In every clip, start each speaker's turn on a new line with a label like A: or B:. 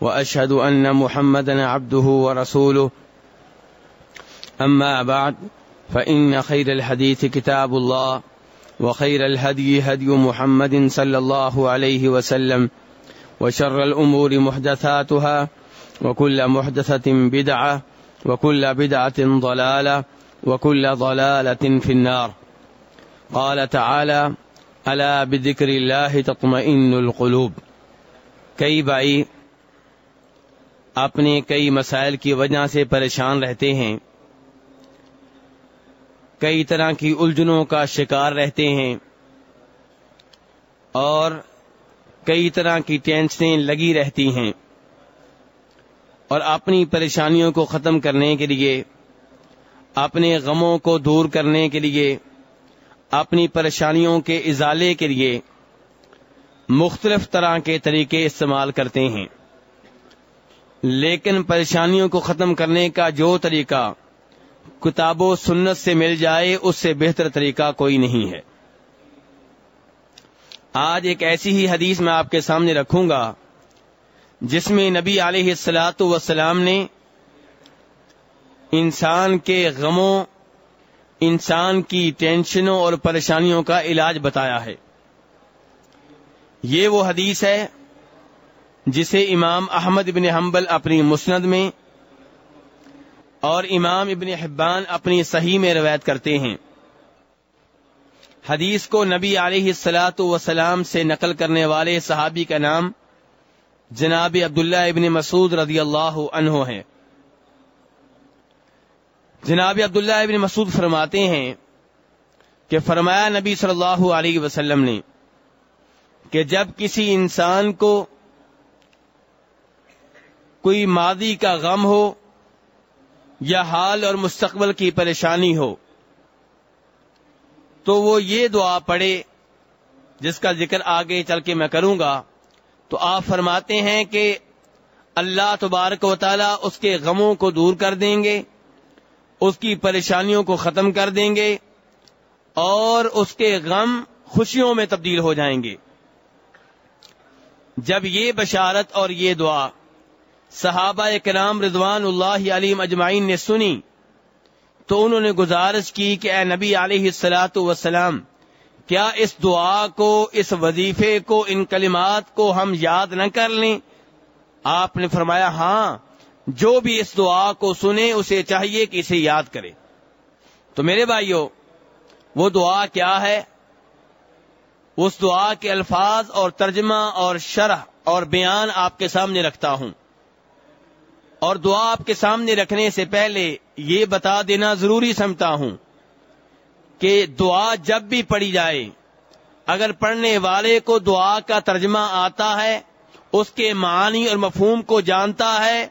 A: واشهد ان محمدا عبده ورسوله. اما بعد فان خير الحديث كتاب الله، وخير الهدي هدي محمد صلى الله عليه وسلم، وشر الامور محدثاتها، وكل محدثه بدعه وكل بدعه ضلاله وكل ضلاله في النار. قال تعالى الا بذكر الله تطمئن القلوب. کئی بھائی اپنے کئی مسائل کی وجہ سے پریشان رہتے ہیں۔ کئی طرح کی الجھنوں کا شکار رہتے ہیں۔ اور کئی طرح کی ٹینشنیں لگی رہتی ہیں۔ اور اپنی پریشانیوں کو ختم کرنے کے لیے، اپنے غموں کو دور کرنے کے لیے، اپنی پریشانیوں کے ازالے کے لیے مختلف طرح کے طریقے استعمال کرتے ہیں۔ لیکن پریشانیوں کو ختم کرنے کا جو طریقہ کتاب و سنت سے مل جائے، اس سے بہتر طریقہ کوئی نہیں ہے۔ آج ایک ایسی ہی حدیث میں آپ کے سامنے رکھوں گا، جس میں نبی علیہ السلاۃ وسلام نے انسان کے غموں، انسان کی ٹینشنوں اور پریشانیوں کا علاج بتایا ہے۔ یہ وہ حدیث ہے جسے امام احمد ابن حنبل اپنی مسند میں اور امام ابن حبان اپنی صحیح میں روایت کرتے ہیں۔ حدیث کو نبی علیہ السلاۃ وسلام سے نقل کرنے والے صحابی کا نام جناب عبداللہ ابن مسعود رضی اللہ عنہ ہے۔ جناب عبداللہ ابن مسعود فرماتے ہیں کہ فرمایا نبی صلی اللہ علیہ وسلم نے کہ جب کسی انسان کو کوئی ماضی کا غم ہو یا حال اور مستقبل کی پریشانی ہو، تو وہ یہ دعا پڑھے جس کا ذکر آگے چل کے میں کروں گا۔ تو آپ فرماتے ہیں کہ اللہ تبارک و تعالی اس کے غموں کو دور کر دیں گے، اس کی پریشانیوں کو ختم کر دیں گے اور اس کے غم خوشیوں میں تبدیل ہو جائیں گے۔ جب یہ بشارت اور یہ دعا صحابہ کرام رضوان اللہ علیم اجمعین نے سنی تو انہوں نے گزارش کی کہ اے نبی علیہ السلاۃ وسلام کیا اس دعا کو، اس وظیفے کو، ان کلمات کو ہم یاد نہ کر لیں؟ آپ نے فرمایا ہاں جو بھی اس دعا کو سنے، اسے چاہیے کہ اسے یاد کرے۔ تو میرے بھائیوں وہ دعا کیا ہے؟ اس دعا کے الفاظ اور ترجمہ اور شرح اور بیان آپ کے سامنے رکھتا ہوں۔ اور دعا آپ کے سامنے رکھنے سے پہلے یہ بتا دینا ضروری سمجھتا ہوں کہ دعا جب بھی پڑھی جائے، اگر پڑھنے والے کو دعا کا ترجمہ آتا ہے، اس کے معنی اور مفہوم کو جانتا ہے،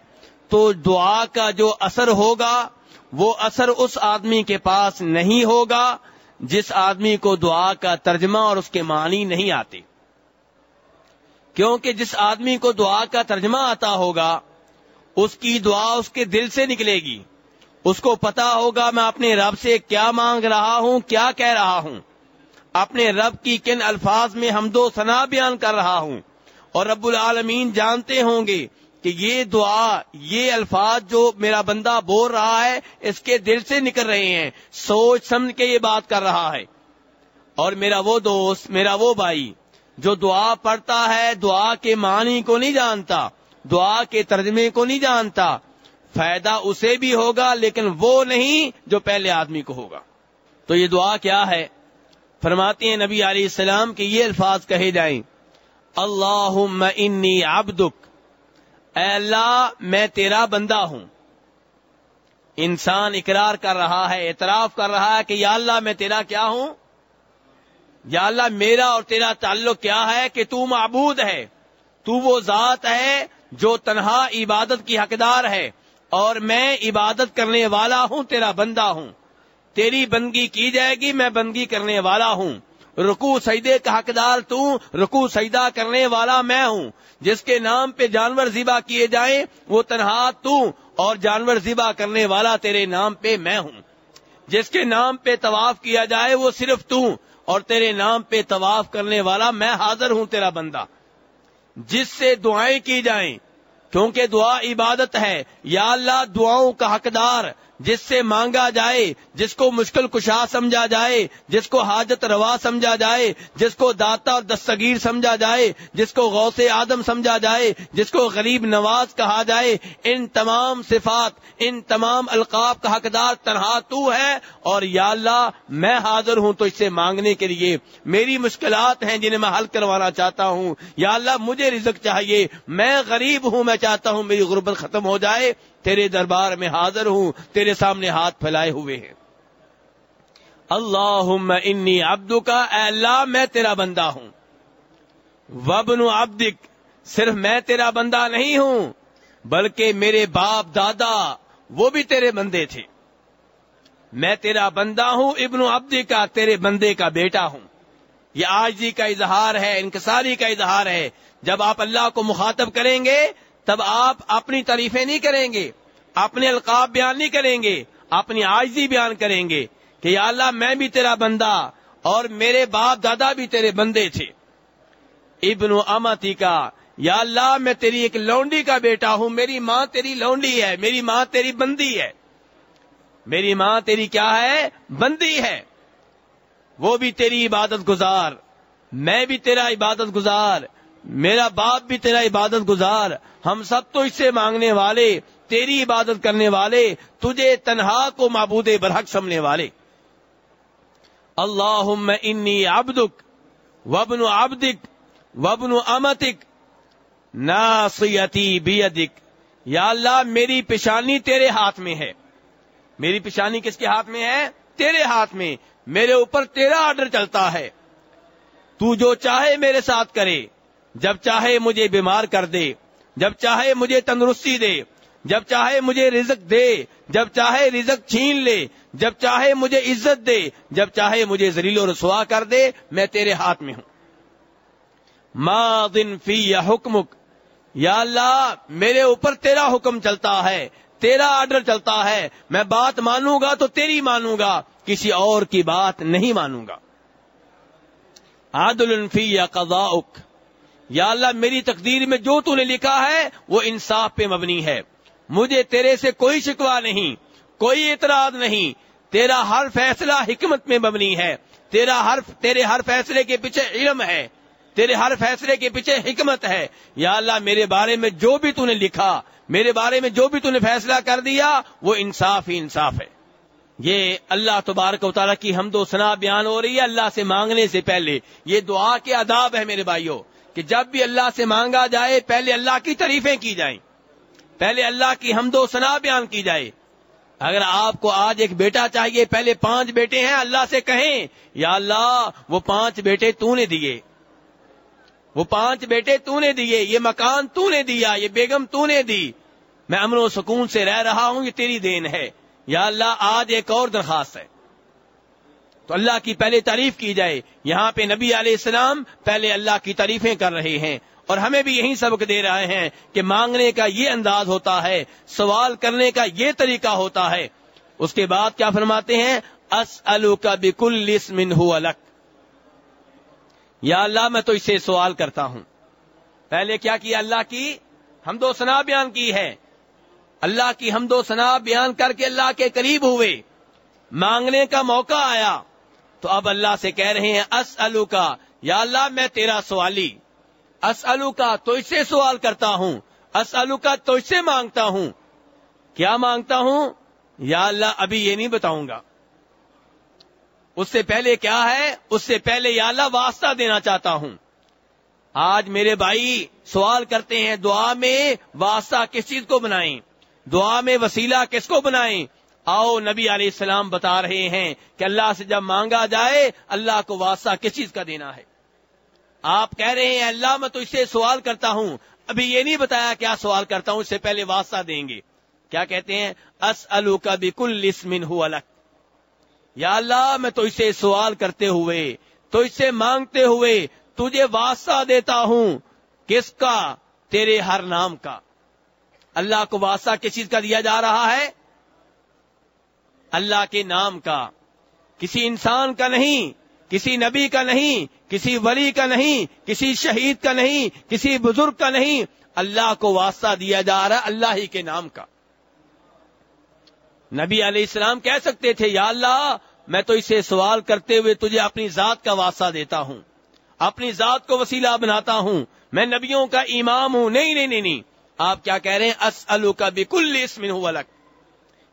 A: تو دعا کا جو اثر ہوگا، وہ اثر اس آدمی کے پاس نہیں ہوگا جس آدمی کو دعا کا ترجمہ اور اس کے معنی نہیں آتے۔ کیونکہ جس آدمی کو دعا کا ترجمہ آتا ہوگا اس کی دعا اس کے دل سے نکلے گی۔ اس کو پتا ہوگا میں اپنے رب سے کیا مانگ رہا ہوں، کیا کہہ رہا ہوں۔ اپنے رب کی کن الفاظ میں ہم دو سنا بیان کر رہا ہوں۔ اور رب العالمین جانتے ہوں گے کہ یہ دعا، یہ الفاظ جو میرا بندہ بول رہا ہے، اس کے دل سے نکل رہے ہیں۔ سوچ سمجھ کے یہ بات کر رہا ہے۔ اور میرا وہ دوست، میرا وہ بھائی جو دعا پڑھتا ہے، دعا کے معنی کو نہیں جانتا۔ دعا کے ترجمے کو نہیں جانتا۔ فائدہ اسے بھی ہوگا، لیکن وہ نہیں جو پہلے آدمی کو ہوگا۔ تو یہ دعا کیا ہے؟ فرماتے ہیں نبی علیہ السلام کے یہ الفاظ کہے جائیں۔ اللہ انی عبدک۔ اے اللہ، میں تیرا بندہ ہوں۔ انسان اقرار کر رہا ہے، اعتراف کر رہا ہے کہ یا اللہ، میں تیرا کیا ہوں؟ یا اللہ، میرا اور تیرا تعلق کیا ہے کہ تو معبود ہے۔ تو وہ ذات ہے جو تنہا عبادت کی حقدار ہے اور میں عبادت کرنے والا ہوں، تیرا بندہ ہوں۔ تیری بندگی کی جائے گی، میں بندگی کرنے والا ہوں۔ رکو سجدے کا حقدار تو رکو سجدہ کرنے والا میں ہوں۔ جس کے نام پہ جانور ذبح کیے جائیں، وہ تنہا تو اور جانور ذبح کرنے والا تیرے نام پہ میں ہوں۔ جس کے نام پہ طواف کیا جائے، وہ صرف تو اور تیرے نام پہ طواف کرنے والا میں حاضر ہوں، تیرا بندہ۔ جس سے دعائیں کی جائیں کیونکہ دعا عبادت ہے یا اللہ دعاؤں کا حقدار جس سے مانگا جائے، جس کو مشکل کشا سمجھا جائے، جس کو حاجت روا سمجھا جائے، جس کو داتا اور دستگیر سمجھا جائے، جس کو غوث آدم سمجھا جائے، جس کو غریب نواز کہا جائے، ان تمام صفات، ان تمام القاب کا حقدار تنہا تو ہے اور یا اللہ، میں حاضر ہوں تو اس سے مانگنے کے لیے۔ میری مشکلات ہیں جنہیں میں حل کروانا چاہتا ہوں۔ یا اللہ، مجھے رزق چاہیے، میں غریب ہوں، میں چاہتا ہوں میری غربت ختم ہو جائے۔ تیرے دربار میں حاضر ہوں، تیرے سامنے ہاتھ پھیلائے ہوئے ہیں۔ اللہ انی ابدو کا اے اللہ میں تیرا بندہ ہوں۔ وبن ابدک صرف میں تیرا بندہ نہیں ہوں، بلکہ میرے باپ دادا، وہ بھی تیرے بندے تھے۔ میں تیرا بندہ ہوں، ابن ابدی کا تیرے بندے کا بیٹا ہوں۔ یہ آج جی کا اظہار ہے، انکساری کا اظہار ہے۔ جب آپ اللہ کو مخاطب کریں گے تب آپ اپنی تعریفیں نہیں کریں گے، اپنے القاب بیان نہیں کریں گے، اپنی آجزی بیان کریں گے کہ یا اللہ میں بھی تیرا بندہ اور میرے باپ دادا بھی تیرے بندے تھے۔ ابن امتی کا، یا اللہ میں تیری ایک لونڈی کا بیٹا ہوں، میری ماں تیری لونڈی ہے، میری ماں تیری بندی ہے۔ میری ماں تیری کیا ہے؟ بندی ہے۔ وہ بھی تیری عبادت گزار، میں بھی تیرا عبادت گزار۔ میرا باپ بھی تیرا عبادت گزار، ہم سب تو اس سے مانگنے والے، تیری عبادت کرنے والے، تجھے تنہا کو معبود برحق سمنے والے۔ اللہ انی ابدک وبن ابدک وبن امتک، ناصیتی بیدک۔ یا اللہ، میری پیشانی تیرے ہاتھ میں ہے۔ میری پیشانی کس کے ہاتھ میں ہے؟ تیرے ہاتھ میں۔ میرے اوپر تیرا آرڈر چلتا ہے۔ تو جو چاہے میرے ساتھ کرے۔ جب چاہے مجھے بیمار کر دے، جب چاہے مجھے تندرستی دے، جب چاہے مجھے رزق دے، جب چاہے رزق چھین لے، جب چاہے مجھے عزت دے، جب چاہے مجھے زلیل و رسوا کر دے، میں تیرے ہاتھ میں ہوں۔ ما دن فی یا حکمک۔ یا اللہ، میرے اوپر تیرا حکم چلتا ہے، تیرا آرڈر چلتا ہے، میں بات مانوں گا تو تیری مانوں گا، کسی اور کی بات نہیں مانوں گا۔ عادل فی یا قضاؤک۔ یا اللہ میری تقدیر میں جو تو نے لکھا ہے وہ انصاف پہ مبنی ہے۔ مجھے تیرے سے کوئی شکوا نہیں، کوئی اعتراض نہیں۔ تیرا ہر فیصلہ حکمت میں مبنی ہے۔ تیرا ہر، تیرے ہر فیصلے کے پیچھے علم ہے۔ تیرے ہر فیصلے کے پیچھے حکمت ہے۔ یا اللہ میرے بارے میں جو بھی تو نے لکھا، میرے بارے میں جو بھی تو نے فیصلہ کر دیا، وہ انصاف ہی انصاف ہے۔ یہ اللہ تبارک و تعالیٰ کی حمد و سنا بیان ہو رہی ہے اللہ سے مانگنے سے پہلے۔ یہ دعا کے آداب ہے میرے بھائیوں۔ کہ جب بھی اللہ سے مانگا جائے، پہلے اللہ کی تعریفیں کی جائیں۔ پہلے اللہ کی حمد و سنا بیان کی جائے۔ اگر آپ کو آج ایک بیٹا چاہیے، پہلے پانچ بیٹے ہیں، اللہ سے کہیں، یا اللہ، وہ پانچ بیٹے تو نے دیے۔ وہ پانچ بیٹے تو نے دیے، یہ مکان تو نے دیا، یہ بیگم تو نے دی۔ میں امن و سکون سے رہ رہا ہوں، یہ تیری دین ہے۔ یا اللہ، آج ایک اور درخواست ہے۔ تو اللہ کی پہلے تعریف کی جائے۔ یہاں پہ نبی علیہ السلام پہلے اللہ کی تعریفیں کر رہے ہیں۔ اور ہمیں بھی یہی سبق دے رہے ہیں کہ مانگنے کا یہ انداز ہوتا ہے، سوال کرنے کا یہ طریقہ ہوتا ہے۔ اس کے بعد کیا فرماتے ہیں؟ اس کا بکل الک یا اللہ، میں تو اسے سوال کرتا ہوں۔ پہلے کیا کیا اللہ کی؟ ہم دو سنا بیان کی ہے اللہ کی ہم دو سنا بیان کر کے اللہ کے قریب ہوئے۔ مانگنے کا موقع آیا۔ تو اب اللہ سے کہہ رہے ہیں اس کا یا اللہ میں تیرا سوالی۔ اسلو کا تو اس سے سوال کرتا ہوں۔ اسلو کا تو اس سے مانگتا ہوں۔ کیا مانگتا ہوں؟ یا اللہ، ابھی یہ نہیں بتاؤں گا۔ اس سے پہلے کیا ہے؟ اس سے پہلے یا اللہ واسطہ دینا چاہتا ہوں۔ آج میرے بھائی سوال کرتے ہیں، دعا میں واسطہ کس چیز کو بنائیں؟ دعا میں وسیلہ کس کو بنائیں؟ آؤ نبی علیہ السلام بتا رہے ہیں کہ اللہ سے جب مانگا جائے اللہ کو واسطہ کس چیز کا دینا ہے؟ آپ کہہ رہے ہیں اللہ میں تو اس سے سوال کرتا ہوں، ابھی یہ نہیں بتایا کیا سوال کرتا ہوں، اس سے پہلے واسطہ دیں گے۔ کیا کہتے ہیں؟ اس الو کا بیکل لسمن ہو الگ یا اللہ، میں تو اسے سوال کرتے ہوئے، تو اس سے مانگتے ہوئے تجھے واسطہ دیتا ہوں۔ کس کا؟ تیرے ہر نام کا۔ اللہ کو واسطہ کس چیز کا دیا جا رہا ہے؟ اللہ کے نام کا۔ کسی انسان کا نہیں، کسی نبی کا نہیں، کسی ولی کا نہیں، کسی شہید کا نہیں، کسی بزرگ کا نہیں۔ اللہ کو واسطہ دیا جا رہا اللہ ہی کے نام کا۔ نبی علیہ السلام کہہ سکتے تھے، یا اللہ، میں تو اسے سوال کرتے ہوئے تجھے اپنی ذات کا واسطہ دیتا ہوں، اپنی ذات کو وسیلہ بناتا ہوں۔ میں نبیوں کا امام ہوں۔ نہیں نہیں نہیں نہیں۔ آپ کیا کہہ رہے ہیں؟ اس کا بکل اسمن ہوں الگ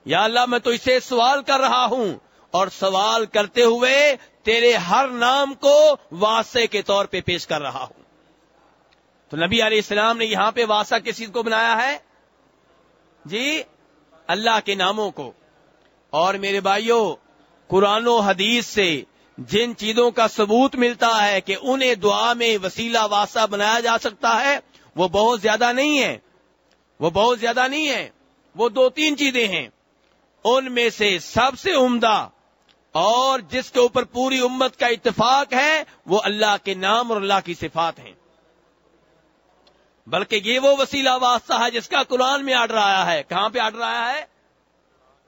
A: یا اللہ میں تو اسے سوال کر رہا ہوں اور سوال کرتے ہوئے تیرے ہر نام کو واسطے کے طور پہ پیش کر رہا ہوں۔ تو نبی علیہ السلام نے یہاں پہ واسطہ کس چیز کو بنایا ہے؟ جی اللہ کے ناموں کو۔ اور میرے بھائیوں قرآن و حدیث سے جن چیزوں کا ثبوت ملتا ہے کہ انہیں دعا میں وسیلہ واسطہ بنایا جا سکتا ہے، وہ بہت زیادہ نہیں ہے وہ بہت زیادہ نہیں ہے وہ دو تین چیزیں ہیں۔ ان میں سے سب سے عمدہ اور جس کے اوپر پوری امت کا اتفاق ہے، وہ اللہ کے نام اور اللہ کی صفات ہیں۔ بلکہ یہ وہ وسیلہ واسطہ ہے جس کا قرآن میں آڈر آیا ہے۔ کہاں پہ آڈر آیا ہے؟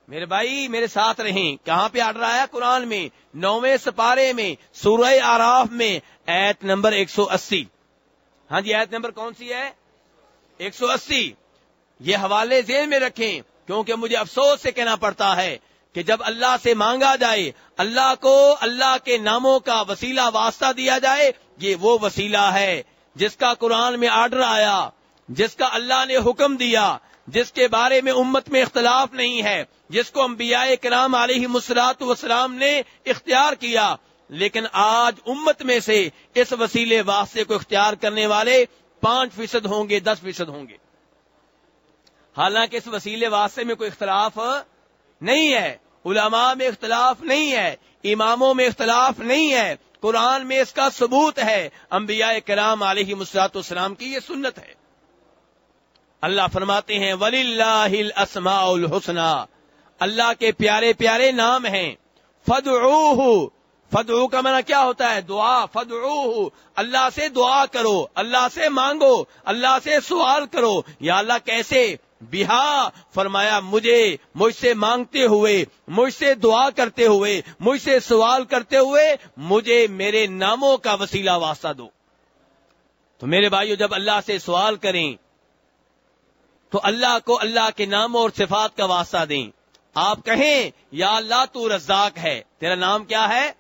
A: میرے بھائی، میرے ساتھ رہیں۔ کہاں پہ آڈر آیا قرآن میں، نویں سپارے میں، سورہ آراف میں، ایت نمبر ایک سو اسی۔ ہاں جی ایت نمبر کون سی ہے؟ ایک سو اسی۔ یہ حوالے ذہن میں رکھیں۔ کیونکہ مجھے افسوس سے کہنا پڑتا ہے کہ جب اللہ سے مانگا جائے، اللہ کو اللہ کے ناموں کا وسیلہ واسطہ دیا جائے، یہ وہ وسیلہ ہے جس کا قرآن میں آرڈر آیا، جس کا اللہ نے حکم دیا، جس کے بارے میں امت میں اختلاف نہیں ہے، جس کو انبیاء کرام علیہ مسلاط وسلام نے اختیار کیا۔ لیکن آج امت میں سے اس وسیلے واسطے کو اختیار کرنے والے پانچ فیصد ہوں گے، دس فیصد ہوں گے۔ حالانکہ اس وسیلے واسطے میں کوئی اختلاف نہیں ہے۔ علماء میں اختلاف نہیں ہے۔ اماموں میں اختلاف نہیں ہے۔ قرآن میں اس کا ثبوت ہے۔ انبیاء کرام علیہ مسلاط اسلام کی یہ سنت ہے۔ اللہ فرماتے ہیں ولی اللہ السما الحسن اللہ کے پیارے پیارے نام ہیں۔ فد فدعو کا منع کیا ہوتا ہے؟ دعا۔ فد اللہ سے دعا کرو۔ اللہ سے مانگو۔ اللہ سے سوال کرو۔ یا اللہ کیسے؟ بہا، فرمایا، مجھے، مجھ سے مانگتے ہوئے، مجھ سے دعا کرتے ہوئے، مجھ سے سوال کرتے ہوئے، مجھے میرے ناموں کا وسیلہ واسطہ دو۔ تو میرے بھائیو، جب اللہ سے سوال کریں، تو اللہ کو اللہ کے ناموں اور صفات کا واسطہ دیں۔ آپ کہیں، یا اللہ تو رزاق ہے۔ تیرا نام کیا ہے؟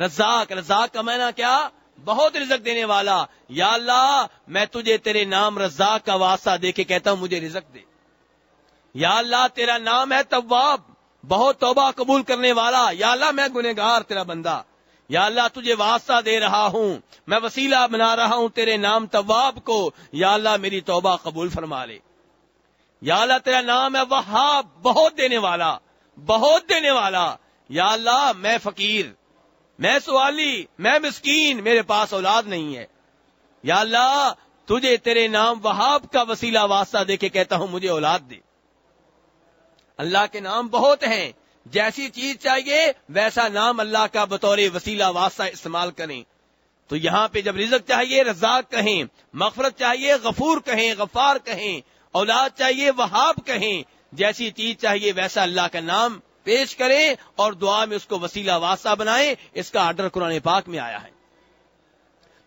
A: رزاق۔ رزاق کا معنی کیا؟ بہت رزق دینے والا، یا اللہ، میں تجھے تیرے نام رزاق کا واسطہ دے کے کہتا ہوں، مجھے رزق دے۔ یا اللہ، تیرا نام ہے طواب بہت توبہ قبول کرنے والا۔ یا اللہ، میں گنےگار تیرا بندہ۔ یا اللہ، تجھے واسطہ دے رہا ہوں، میں وسیلہ بنا رہا ہوں تیرے نام طواب کو۔ یا اللہ، میری توبہ قبول فرما لے۔ یا اللہ، تیرا نام ہے وہاب، بہت دینے والا۔ بہت دینے والا۔ یا اللہ، میں فقیر۔ میں سوالی، میں مسکین، میرے پاس اولاد نہیں ہے۔ یا اللہ، تجھے تیرے نام وہاب کا وسیلہ واسطہ دے کے کہتا ہوں، مجھے اولاد دے۔ اللہ کے نام بہت ہیں، جیسی چیز چاہیے، ویسا نام اللہ کا بطور وسیلہ واسطہ استعمال کریں۔ تو یہاں پہ جب رزق چاہیے، رزاق کہیں، مغفرت چاہیے، غفور کہیں، غفار کہیں، اولاد چاہیے، وہاب کہیں، جیسی چیز چاہیے، ویسا اللہ کا نام پیش کریں اور دعا میں اس کو وسیلہ واسطہ بنائیں، اس کا آرڈر قرآن پاک میں آیا ہے۔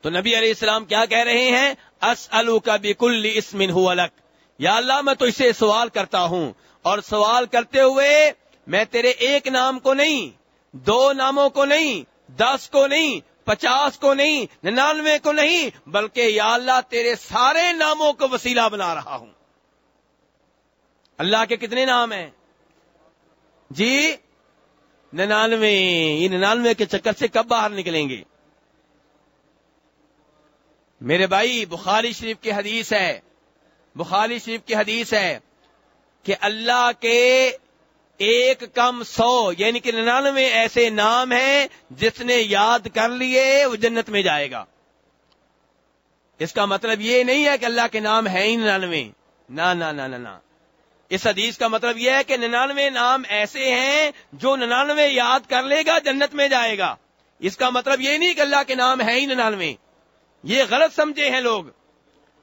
A: تو نبی علیہ السلام کیا کہہ رہے ہیں؟ اس کا بیکل اسمن ہو الگ یا اللہ، میں تو اسے سوال کرتا ہوں۔ اور سوال کرتے ہوئے میں تیرے ایک نام کو نہیں، دو ناموں کو نہیں، دس کو نہیں، پچاس کو نہیں، ننانوے کو نہیں، بلکہ یا اللہ، تیرے سارے ناموں کو وسیلہ بنا رہا ہوں۔ اللہ کے کتنے نام ہیں؟ جی ننانوے، یہ ننانوے کے چکر سے کب باہر نکلیں گے؟ میرے بھائی، بخاری شریف کی حدیث ہے، بخاری شریف کی حدیث ہے کہ اللہ کے ایک کم سو یعنی کہ ننانوے ایسے نام ہیں جس نے یاد کر لیے، وہ جنت میں جائے گا۔ اس کا مطلب یہ نہیں ہے کہ اللہ کے نام ہے ہی ننانوے۔ نہ نہ۔ اس حدیث کا مطلب یہ ہے کہ ننانوے نام ایسے ہیں جو ننانوے یاد کر لے گا، جنت میں جائے گا۔ اس کا مطلب یہ نہیں کہ اللہ کے نام ہے ہی ننانوے۔ یہ غلط سمجھے ہیں لوگ۔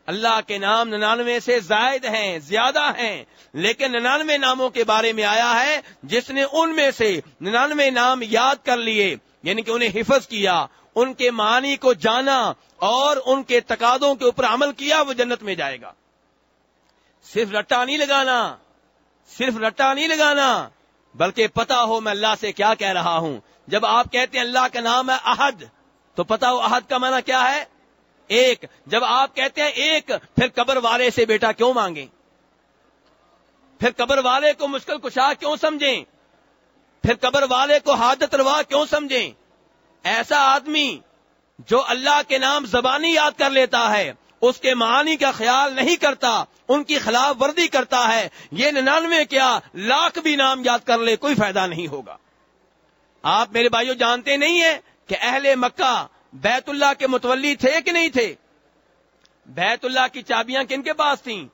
A: اللہ کے نام ننانوے سے زائد ہیں، زیادہ ہیں۔ لیکن ننانوے ناموں کے بارے میں آیا ہے، جس نے ان میں سے ننانوے نام یاد کر لیے یعنی کہ انہیں حفظ کیا، ان کے معنی کو جانا اور ان کے تقادوں کے اوپر عمل کیا، وہ جنت میں جائے گا۔ صرف رٹا نہیں لگانا، صرف رٹا نہیں لگانا، بلکہ پتا ہو میں اللہ سے کیا کہہ رہا ہوں۔ جب آپ کہتے ہیں اللہ کا نام ہے احد، تو پتا ہو احد کا معنی کیا ہے؟ ایک۔ جب آپ کہتے ہیں ایک، پھر قبر والے سے بیٹا کیوں مانگیں؟ پھر قبر والے کو مشکل کشا کیوں سمجھیں؟ پھر قبر والے کو حادت روا کیوں سمجھیں؟ ایسا آدمی جو اللہ کے نام زبانی یاد کر لیتا ہے اس کے معانی کا خیال نہیں کرتا، ان کی خلاف ورزی کرتا ہے۔ یہ ننانوے کیا، لاکھ بھی نام یاد کر لے، کوئی فائدہ نہیں ہوگا۔ آپ میرے بھائیوں جانتے نہیں ہیں کہ اہل مکہ بیت اللہ کے متولی تھے کہ نہیں تھے؟ بیت اللہ کی چابیاں کن کے پاس تھیں؟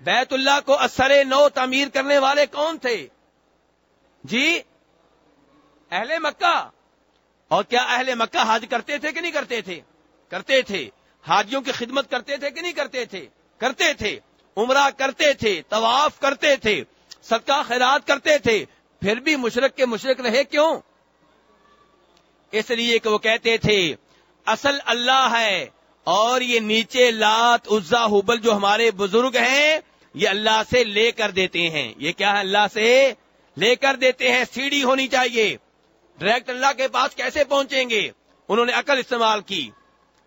A: بیت اللہ کو اثر نو تعمیر کرنے والے کون تھے؟ جی اہل مکہ۔ اور کیا اہل مکہ حج کرتے تھے کہ نہیں کرتے تھے؟ کرتے تھے۔ حاجیوں کی خدمت کرتے تھے کہ نہیں کرتے تھے؟ کرتے تھے۔ عمرہ کرتے تھے، طواف کرتے تھے، صدقہ خیرات کرتے تھے۔ پھر بھی مشرق کے مشرق رہے کیوں؟ اس لیے کہ وہ کہتے تھے، اصل اللہ ہے اور یہ نیچے لات، عزا، حبل جو ہمارے بزرگ ہیں، یہ اللہ سے لے کر دیتے ہیں۔ یہ کیا ہے اللہ سے؟ لے کر دیتے ہیں۔ سیڑھی ہونی چاہیے۔ ڈائریکٹ اللہ کے پاس کیسے پہنچیں گے؟ انہوں نے عقل استعمال کی۔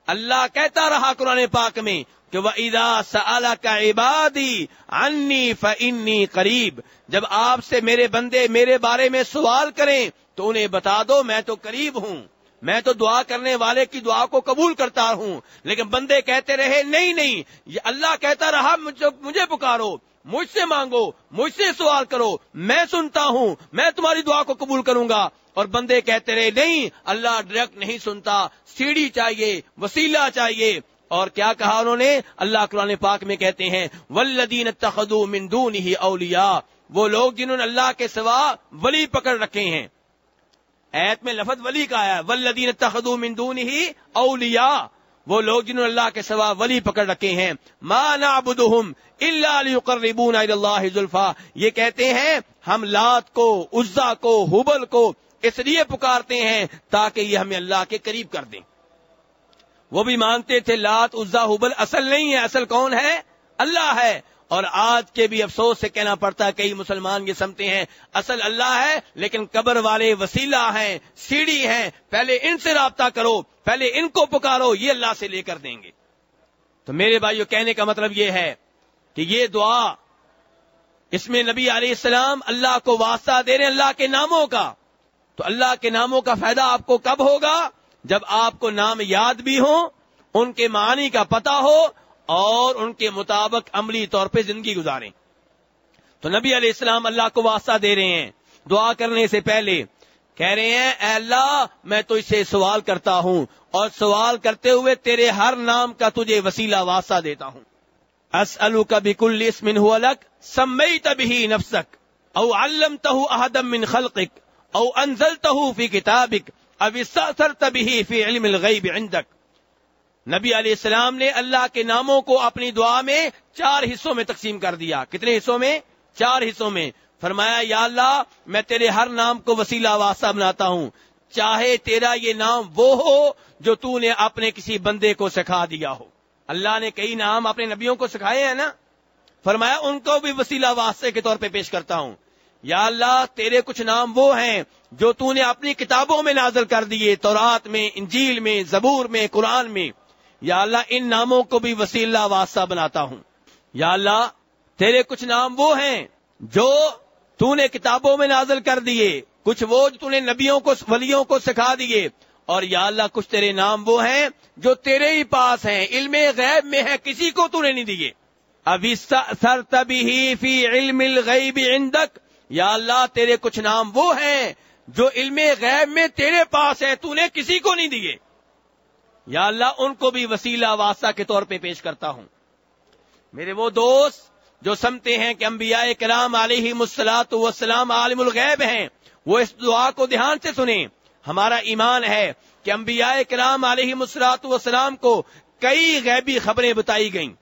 A: اللہ کہتا رہا قرآن پاک میں کہ وہ ادا کا عبادی انی فنی قریب جب آپ سے میرے بندے میرے بارے میں سوال کریں تو انہیں بتا دو میں تو قریب ہوں۔ میں تو دعا کرنے والے کی دعا کو قبول کرتا ہوں، لیکن بندے کہتے رہے، نہیں نہیں، یہ اللہ کہتا رہا مجھے پکارو، مجھ سے مانگو، مجھ سے سوال کرو، میں سنتا ہوں، میں تمہاری دعا کو قبول کروں گا۔ اور بندے کہتے رہے، نہیں، اللہ ڈائریکٹ نہیں سنتا، سیڑھی چاہیے، وسیلہ چاہیے۔ اور کیا کہا انہوں نے؟ اللہ قرآن پاک میں کہتے ہیں ولدین تخدو مندون ہی اولیا وہ لوگ جنہوں نے اللہ کے سوا ولی پکڑ رکھے ہیں۔ ایت میں لفظ ولی کا ہے۔ ولدین تخدو مندون ہی اولیا وہ لوگ جنہوں نے اللہ کے سوا ولی پکڑ رکھے ہیں۔ مانا بدہم اللہ زلفا یہ کہتے ہیں، ہم لات کو عزا کو، حبل کو اس لیے پکارتے ہیں تاکہ یہ ہمیں اللہ کے قریب کر دیں۔ وہ بھی مانتے تھے، لات عزا حبل، اصل نہیں ہے، اصل کون ہے؟ اللہ ہے۔ اور آج کے بھی افسوس سے کہنا پڑتا ہے کئی مسلمان یہ سمتے ہیں، اصل اللہ ہے لیکن قبر والے وسیلہ ہیں، سیڑھی ہیں، پہلے ان سے رابطہ کرو، پہلے ان کو پکارو، یہ اللہ سے لے کر دیں گے۔ تو میرے بھائیو، کہنے کا مطلب یہ ہے کہ یہ دعا اس میں نبی علیہ السلام اللہ کو واسطہ دے رہے ہیں اللہ کے ناموں کا۔ تو اللہ کے ناموں کا فائدہ آپ کو کب ہوگا؟ جب آپ کو نام یاد بھی ہوں، ان کے معنی کا پتہ ہو اور ان کے مطابق عملی طور پہ زندگی گزاریں۔ تو نبی علیہ السلام اللہ کو واسطہ دے رہے ہیں، دعا کرنے سے پہلے کہہ رہے ہیں، اے اللہ، میں تو اسے سوال کرتا ہوں اور سوال کرتے ہوئے تیرے ہر نام کا تجھے وسیلہ واسطہ دیتا ہوں۔ اسلو کا بکل اسمن ہو سمئی تبھی نفسک، او علم تہ احدم من خلقک، او انزل تہ فی کتابک اب سر تبھی فی علم الغیب عندک۔ نبی علیہ السلام نے اللہ کے ناموں کو اپنی دعا میں چار حصوں میں تقسیم کر دیا۔ کتنے حصوں میں؟ چار حصوں میں۔ فرمایا، یا اللہ، میں تیرے ہر نام کو وسیلہ واسطہ بناتا ہوں۔ چاہے تیرا یہ نام وہ ہو جو تو نے اپنے کسی بندے کو سکھا دیا ہو۔ اللہ نے کئی نام اپنے نبیوں کو سکھائے ہیں نا؟ فرمایا، ان کو بھی وسیلہ واسطے کے طور پہ پیش کرتا ہوں۔ یا اللہ، تیرے کچھ نام وہ ہیں جو تو نے اپنی کتابوں میں نازل کر دیے، تورات میں، انجیل میں، زبور میں، قرآن میں۔ یا اللہ ان ناموں کو بھی وسیلہ واسطہ بناتا ہوں۔ یا اللہ، تیرے کچھ نام وہ ہیں جو تو نے کتابوں میں نازل کر دیے، کچھ وہ جو تو نے نبیوں کو، ولیوں کو سکھا دیے۔ اور یا اللہ، کچھ تیرے نام وہ ہیں جو تیرے ہی پاس ہیں، علم غیب میں ہے، کسی کو تو نے نہیں دیے۔ ابھی سر تبھی فی علم الغیب عندک۔ یا اللہ، تیرے کچھ نام وہ ہیں جو علم غیب میں تیرے پاس ہے تو نے کسی کو نہیں دیے۔ یا اللہ ان کو بھی وسیلہ واسطہ کے طور پہ پیش کرتا ہوں۔ میرے وہ دوست جو سمتے ہیں کہ انبیاء کرام علیہ مسلاط وسلام عالم الغیب ہیں، وہ اس دعا کو دھیان سے سنیں۔ ہمارا ایمان ہے کہ انبیاء کرام علیہ مسلاط وسلام کو کئی غیبی خبریں بتائی گئیں۔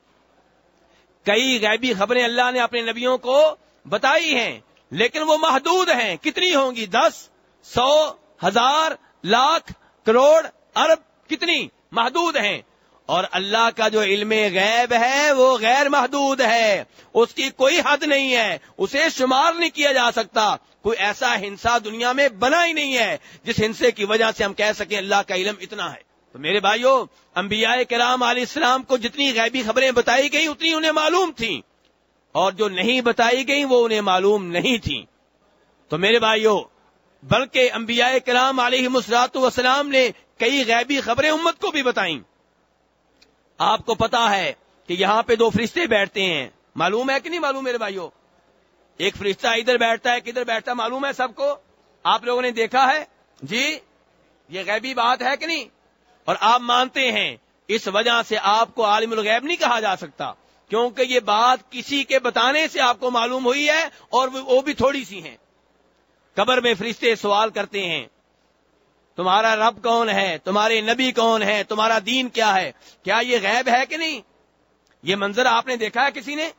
A: کئی غیبی خبریں اللہ نے اپنے نبیوں کو بتائی ہیں، لیکن وہ محدود ہیں۔ کتنی ہوں گی؟ دس، سو، ہزار، لاکھ، کروڑ، ارب، کتنی؟ محدود ہیں۔ اور اللہ کا جو علم غیب ہے، وہ غیر محدود ہے۔ اس کی کوئی حد نہیں ہے۔ اسے شمار نہیں کیا جا سکتا۔ کوئی ایسا ہنسا دنیا میں بنا ہی نہیں ہے، جس ہنسے کی وجہ سے ہم کہہ سکیں اللہ کا علم اتنا ہے۔ تو میرے بھائیوں انبیاء کرام علیہ السلام کو جتنی غیبی خبریں بتائی گئی اتنی انہیں معلوم تھیں اور جو نہیں بتائی گئی وہ انہیں معلوم نہیں تھیں تو میرے بھائیوں بلکہ انبیاء کرام علیہ مسرات وسلام نے کئی غیبی خبریں امت کو بھی بتائیں۔ آپ کو پتا ہے کہ یہاں پہ دو فرشتے بیٹھتے ہیں۔ معلوم ہے کہ نہیں معلوم میرے بھائیوں ایک فرشتہ ادھر بیٹھتا ہے کدھر بیٹھتا ہے، معلوم ہے سب کو؟ آپ لوگوں نے دیکھا ہے؟ جی یہ غیبی بات ہے کہ نہیں؟ اور آپ مانتے ہیں، اس وجہ سے آپ کو عالم الغیب نہیں کہا جا سکتا۔ کیونکہ یہ بات کسی کے بتانے سے آپ کو معلوم ہوئی ہے اور وہ بھی تھوڑی سی ہیں۔ قبر میں فرشتے سوال کرتے ہیں تمہارا رب کون ہے؟ تمہارے نبی کون ہے؟ تمہارا دین کیا ہے؟ کیا یہ غیب ہے کہ نہیں؟ یہ منظر آپ نے دیکھا ہے کسی نے؟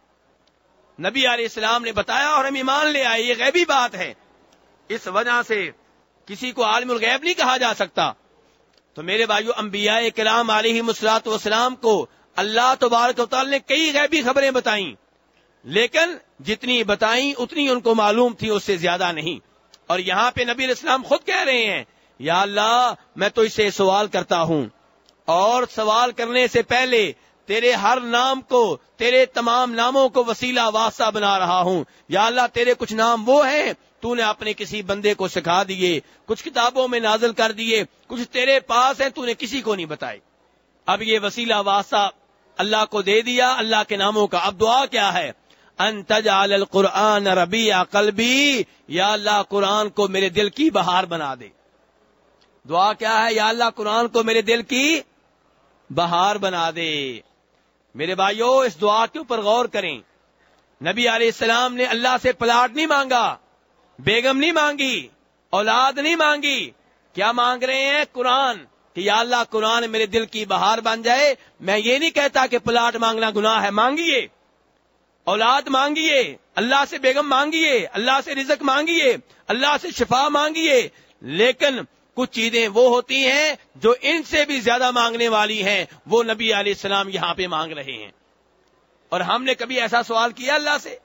A: نبی علیہ السلام نے بتایا اور ہم ایمان لے آئے، یہ غیبی بات ہے۔ اس وجہ سے کسی کو عالم الغیب نہیں کہا جا سکتا۔ تو میرے بھائیو، انبیاء کرام علیہ مسلاط وسلام کو اللہ تبارک و تعالی نے کئی غیبی خبریں بتائیں۔ لیکن جتنی بتائیں، اتنی ان کو معلوم تھی، اس سے زیادہ نہیں۔ اور یہاں پہ نبی الاسلام خود کہہ رہے ہیں یا اللہ، میں تو اسے سوال کرتا ہوں۔ اور سوال کرنے سے پہلے تیرے ہر نام کو، تیرے تمام ناموں کو وسیلہ واسطہ بنا رہا ہوں۔ یا اللہ، تیرے کچھ نام وہ ہیں، تو نے اپنے کسی بندے کو سکھا دیے، کچھ کتابوں میں نازل کر دیے، کچھ تیرے پاس ہیں، تو نے کسی کو نہیں بتائے اب یہ وسیلہ واسطہ اللہ کو دے دیا، اللہ کے ناموں کا۔ اب دعا کیا ہے؟ انتجال القرآن ربی قلبی، یا اللہ، قرآن کو میرے دل کی بہار بنا دے۔ دعا کیا ہے؟ یا اللہ، قرآن کو میرے دل کی بہار بنا دے۔ میرے بھائیوں اس دعا کے اوپر غور کریں۔ نبی علیہ السلام نے اللہ سے پلاٹ نہیں مانگا، بیگم نہیں مانگی، اولاد نہیں مانگی۔ کیا مانگ رہے ہیں؟ قرآن، کہ یا اللہ، قرآن میرے دل کی بہار بن جائے۔ میں یہ نہیں کہتا کہ پلاٹ مانگنا گناہ ہے، مانگیے۔ اولاد مانگیے، اللہ سے بیگم مانگیے، اللہ سے رزق مانگیے، اللہ سے شفا مانگیے۔ لیکن کچھ چیزیں وہ ہوتی ہیں جو ان سے بھی زیادہ مانگنے والی ہیں، وہ نبی علیہ السلام یہاں پہ مانگ رہے ہیں۔ اور ہم نے کبھی ایسا سوال کیا اللہ سے؟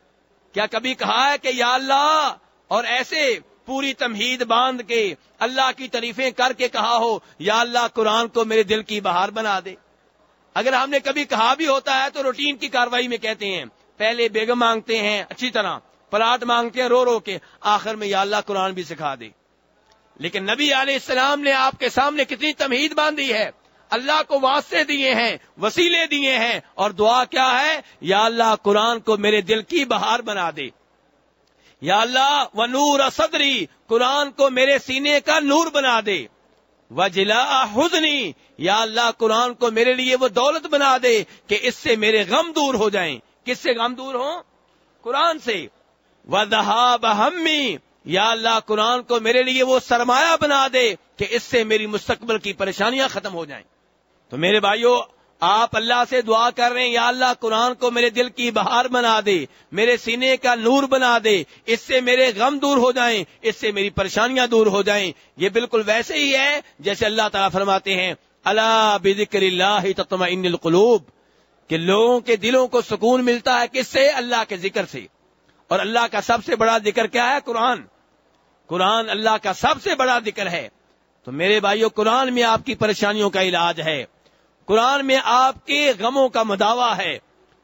A: کیا کبھی کہا ہے کہ یا اللہ، اور ایسے پوری تمہید باندھ کے اللہ کی تعریفیں کر کے کہا ہو، یا اللہ، قرآن کو میرے دل کی بہار بنا دے۔ اگر ہم نے کبھی کہا بھی ہوتا ہے تو روٹین کی کاروائی میں کہتے ہیں۔ پہلے بیگم مانگتے ہیں، اچھی طرح پلاٹ مانگتے ہیں، رو رو کے آخر میں یا اللہ قرآن بھی سکھا دے۔ لیکن نبی علیہ السلام نے آپ کے سامنے کتنی تمہید باندھی ہے۔ اللہ کو واسطے دیے ہیں، وسیلے دیے ہیں، اور دعا کیا ہے؟ یا اللہ، قرآن کو میرے دل کی بہار بنا دے۔ یا اللہ و نور صدری، قرآن کو میرے سینے کا نور بنا دے۔ وجلا حزنی، یا اللہ، قرآن کو میرے لیے وہ دولت بنا دے کہ اس سے میرے غم دور ہو جائیں۔ کس سے غم دور ہوں؟ قرآن سے۔ ودہاب ہمی یا اللہ قرآن کو میرے لیے وہ سرمایہ بنا دے کہ اس سے میری مستقبل کی پریشانیاں ختم ہو جائیں۔ تو میرے بھائیوں آپ اللہ سے دعا کر رہے ہیں، یا اللہ قرآن کو میرے دل کی بہار بنا دے، میرے سینے کا نور بنا دے، اس سے میرے غم دور ہو جائیں، اس سے میری پریشانیاں دور ہو جائیں۔ یہ بالکل ویسے ہی ہے، جیسے اللہ تعالیٰ فرماتے ہیں اللہ بکر اللہ تطمئن القلوب کہ لوگوں کے دلوں کو سکون ملتا ہے کس سے؟ اللہ کے ذکر سے۔ اور اللہ کا سب سے بڑا ذکر کیا ہے قرآن۔ قرآن اللہ کا سب سے بڑا ذکر ہے۔ تو میرے بھائیوں قرآن میں آپ کی پریشانیوں کا علاج ہے۔ قرآن میں آپ کے غموں کا مداوع ہے۔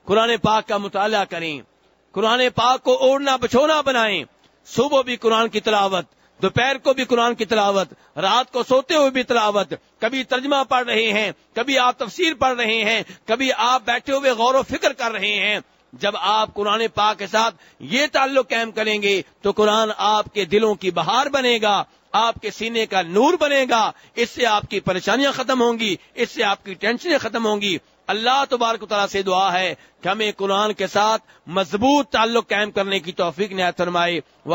A: قرآن پاک کا مطالعہ کریں۔ قرآن پاک کو اوڑھنا بچھونا بنائیں۔ صبح بھی قرآن کی تلاوت، دوپہر کو بھی قرآن کی تلاوت، رات کو سوتے ہوئے بھی تلاوت۔ کبھی ترجمہ پڑھ رہے ہیں، کبھی آپ تفسیر پڑھ رہے ہیں، کبھی آپ بیٹھے ہوئے غور و فکر کر رہے ہیں۔ جب آپ قرآن پاک کے ساتھ یہ تعلق قائم کریں گے تو قرآن آپ کے دلوں کی بہار بنے گا، آپ کے سینے کا نور بنے گا، اس سے آپ کی پریشانیاں ختم ہوں گی، اس سے آپ کی ٹینشنیں ختم ہوں گی۔ اللہ تبارک تعالیٰ سے دعا ہے کہ ہمیں قرآن کے ساتھ مضبوط تعلق قائم کرنے کی توفیق نہایت فرمائے۔